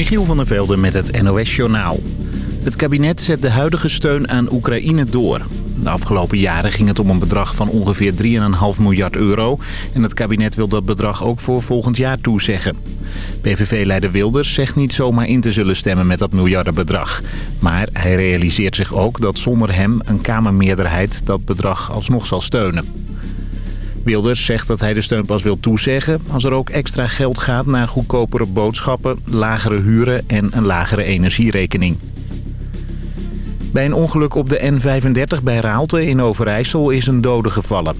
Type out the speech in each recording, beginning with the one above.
Michiel van der Velde met het NOS-journaal. Het kabinet zet de huidige steun aan Oekraïne door. De afgelopen jaren ging het om een bedrag van ongeveer 3,5 miljard euro. En het kabinet wil dat bedrag ook voor volgend jaar toezeggen. PVV-leider Wilders zegt niet zomaar in te zullen stemmen met dat miljardenbedrag. Maar hij realiseert zich ook dat zonder hem een Kamermeerderheid dat bedrag alsnog zal steunen. Wilders zegt dat hij de steun pas wil toezeggen als er ook extra geld gaat naar goedkopere boodschappen, lagere huren en een lagere energierekening. Bij een ongeluk op de N35 bij Raalte in Overijssel is een dode gevallen.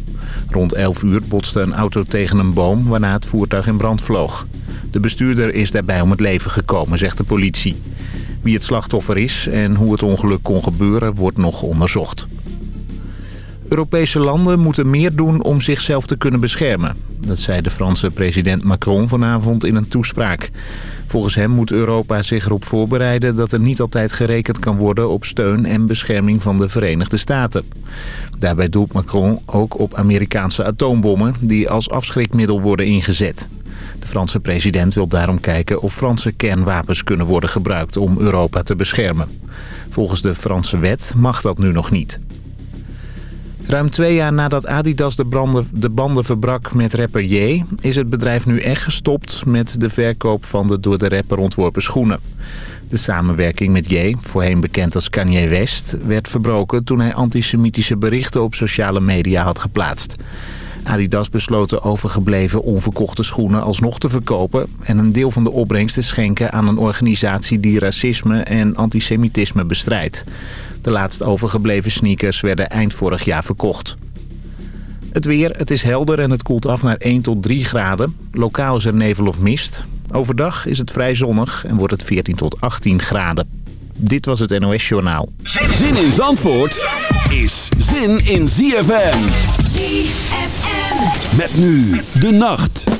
Rond 11 uur botste een auto tegen een boom waarna het voertuig in brand vloog. De bestuurder is daarbij om het leven gekomen, zegt de politie. Wie het slachtoffer is en hoe het ongeluk kon gebeuren wordt nog onderzocht. Europese landen moeten meer doen om zichzelf te kunnen beschermen. Dat zei de Franse president Macron vanavond in een toespraak. Volgens hem moet Europa zich erop voorbereiden dat er niet altijd gerekend kan worden op steun en bescherming van de Verenigde Staten. Daarbij doelt Macron ook op Amerikaanse atoombommen die als afschrikmiddel worden ingezet. De Franse president wil daarom kijken of Franse kernwapens kunnen worden gebruikt om Europa te beschermen. Volgens de Franse wet mag dat nu nog niet. Ruim twee jaar nadat Adidas de, banden verbrak met rapper J... is het bedrijf nu echt gestopt met de verkoop van de door de rapper ontworpen schoenen. De samenwerking met J, voorheen bekend als Kanye West... werd verbroken toen hij antisemitische berichten op sociale media had geplaatst. Adidas besloot de overgebleven onverkochte schoenen alsnog te verkopen... en een deel van de opbrengst te schenken aan een organisatie die racisme en antisemitisme bestrijdt. De laatst overgebleven sneakers werden eind vorig jaar verkocht. Het weer, het is helder en het koelt af naar 1 tot 3 graden. Lokaal is er nevel of mist. Overdag is het vrij zonnig en wordt het 14 tot 18 graden. Dit was het NOS Journaal. Zin in Zandvoort is zin in ZFM. ZFM. Met nu de nacht.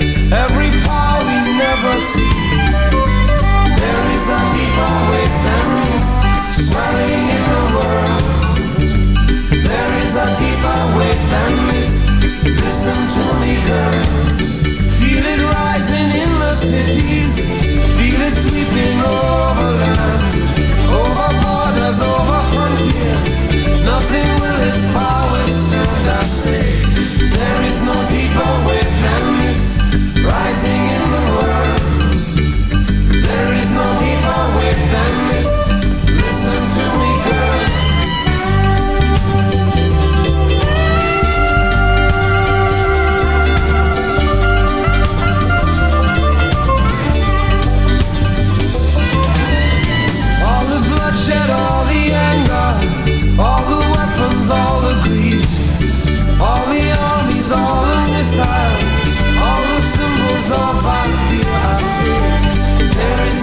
never see. There is a deeper way than this, smiling in the world. There is a deeper way than this. Listen to me, girl. Feel it rising in the cities. Feel it sweeping over land, over borders, over.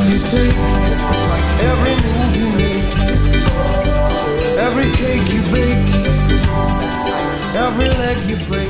breath you take, every move you make, every cake you bake, every leg you break.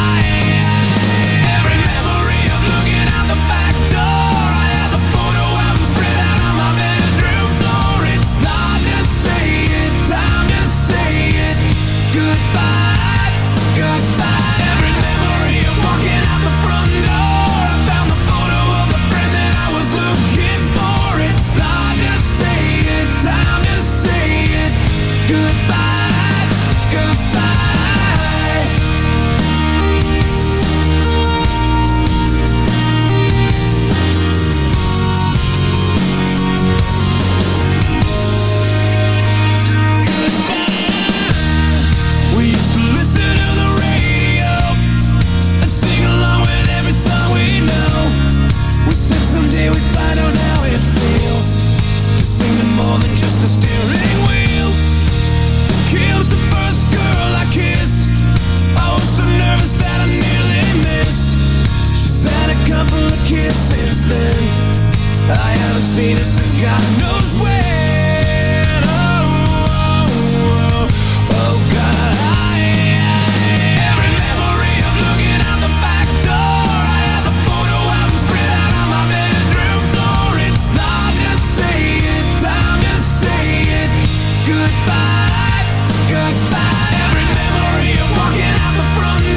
Goodbye, goodbye. Every memory of walking out the front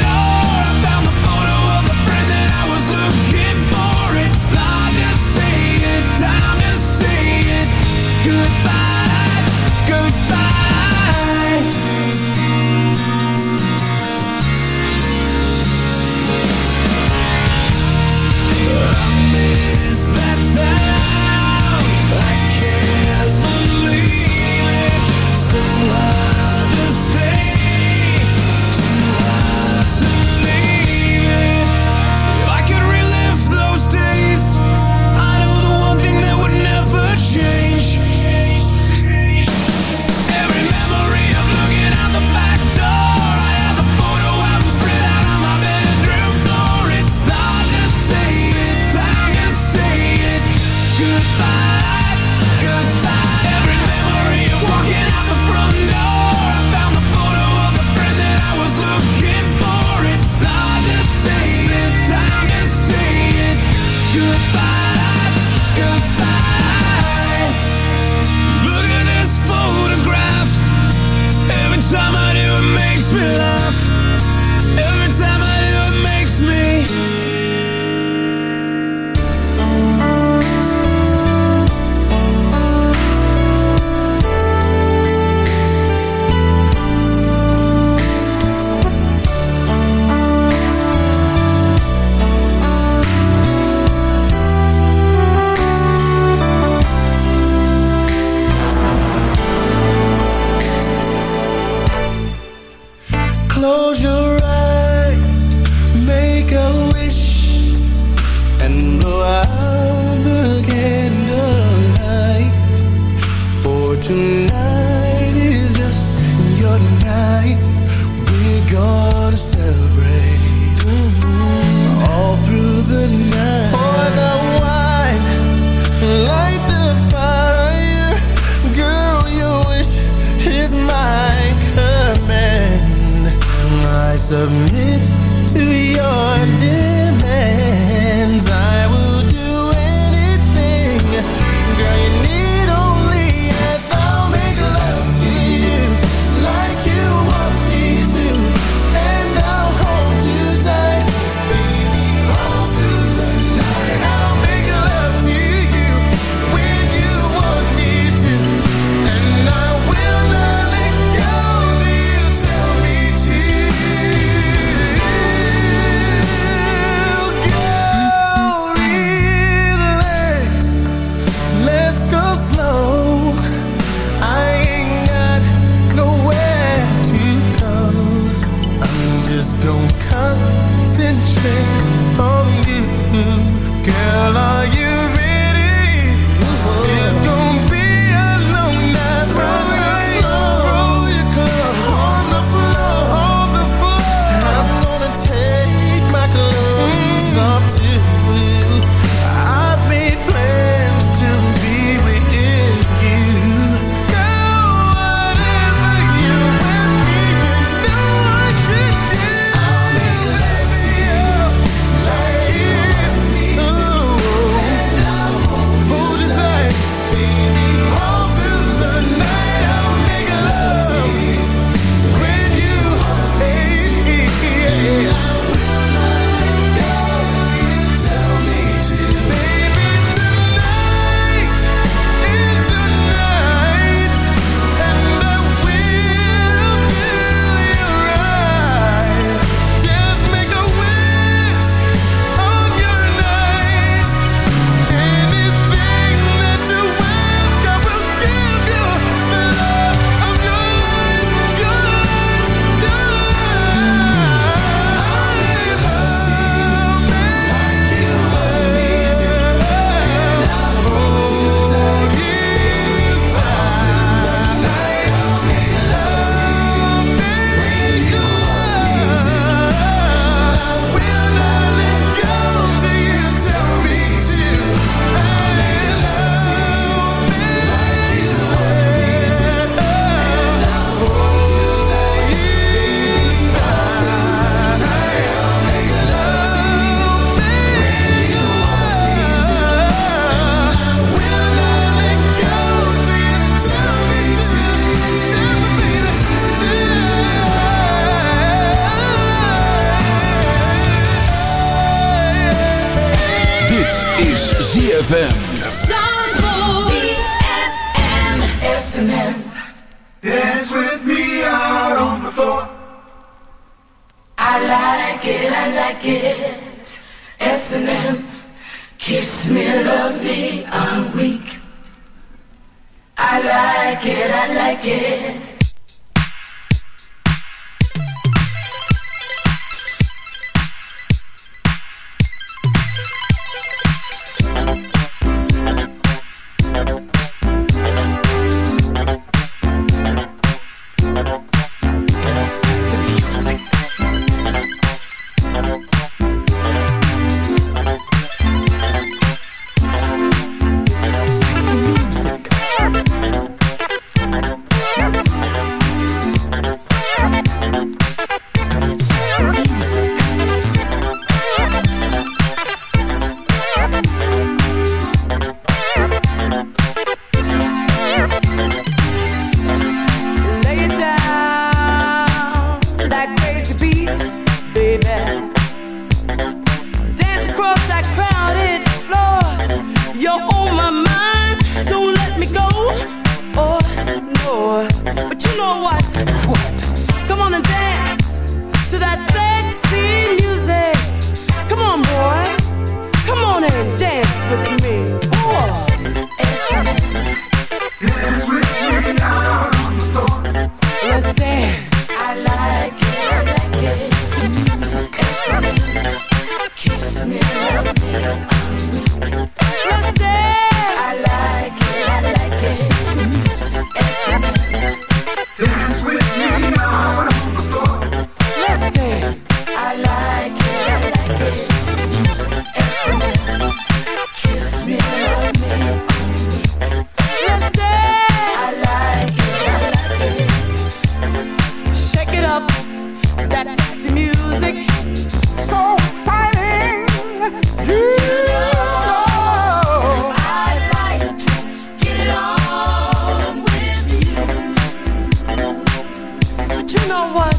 You know what?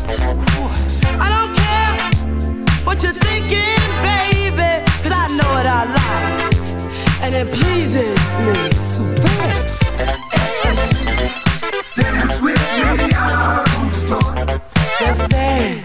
I don't care what you're thinking, baby, cause I know what I like, and it pleases me. So Then switch me out on. Let's dance.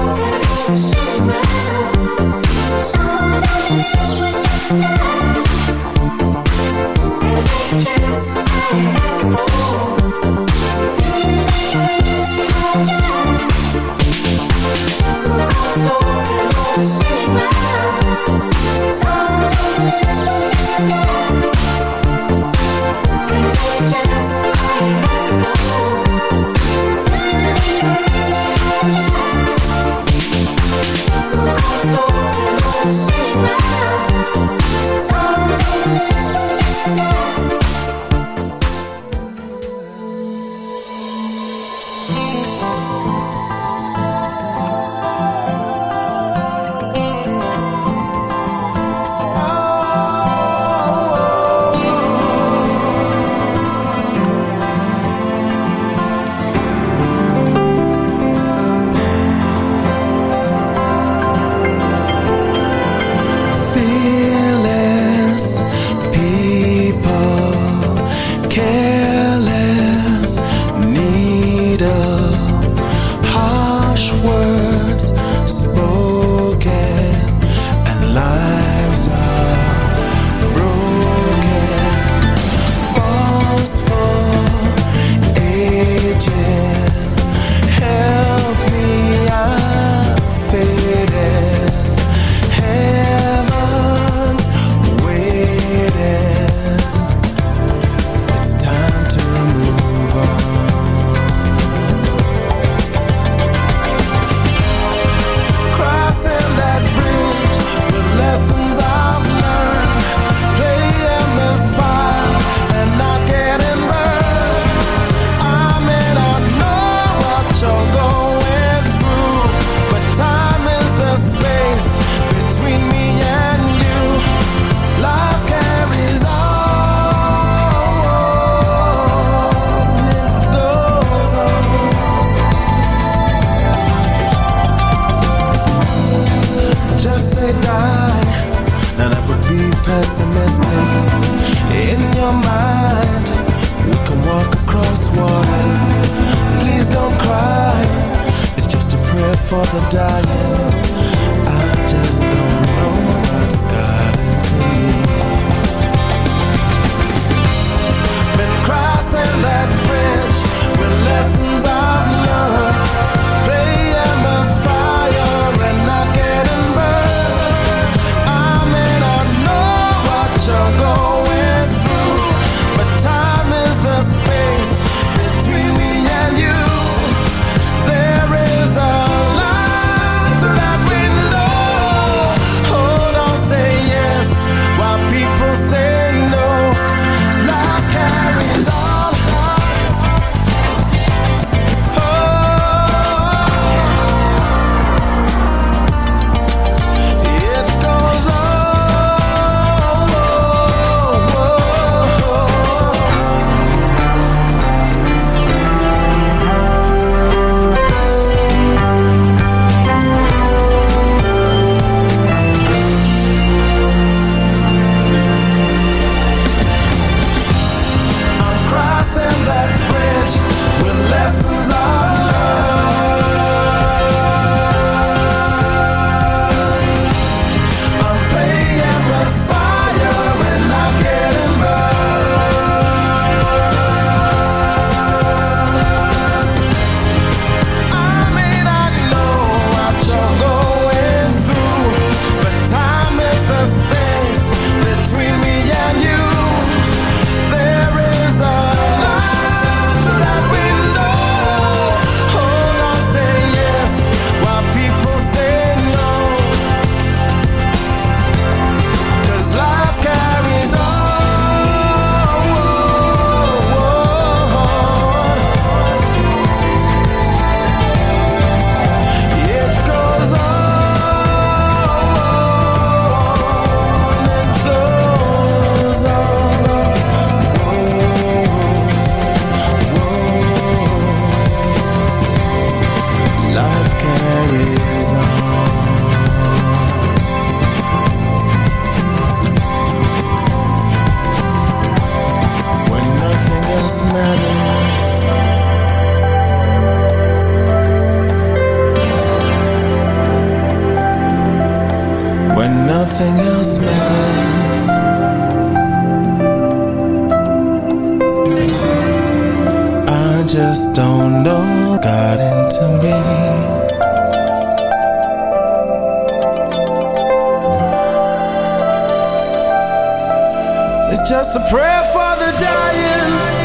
just a prayer for the dying,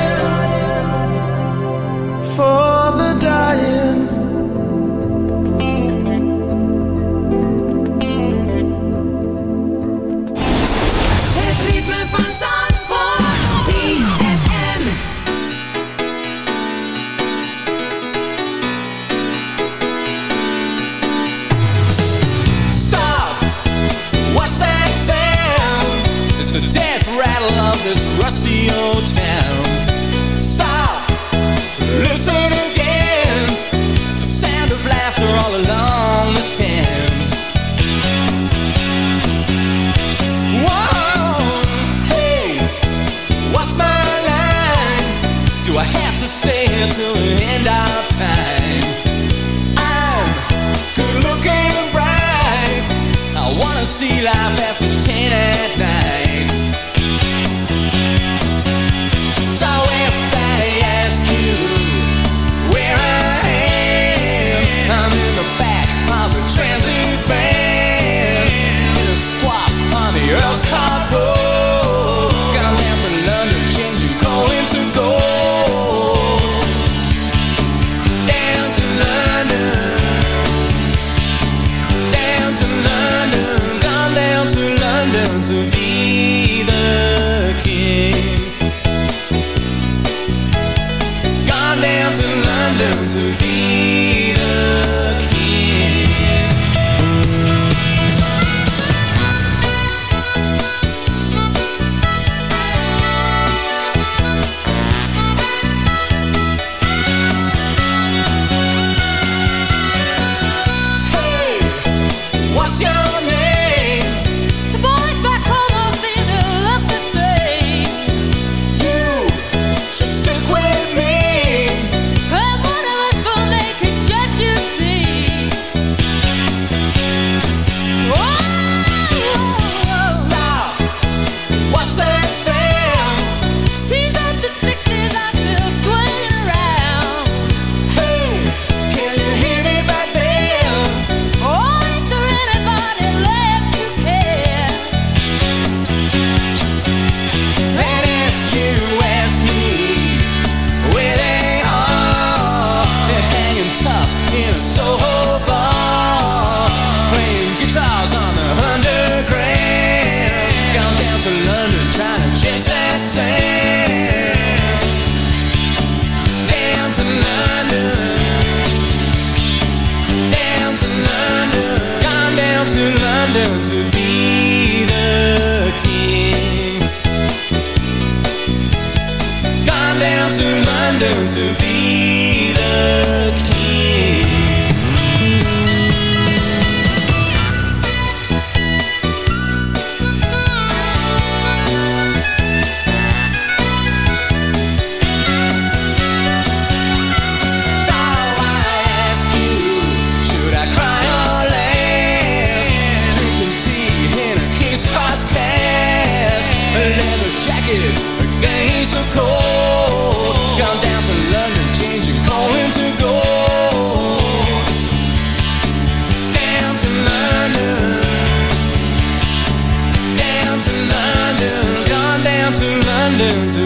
there to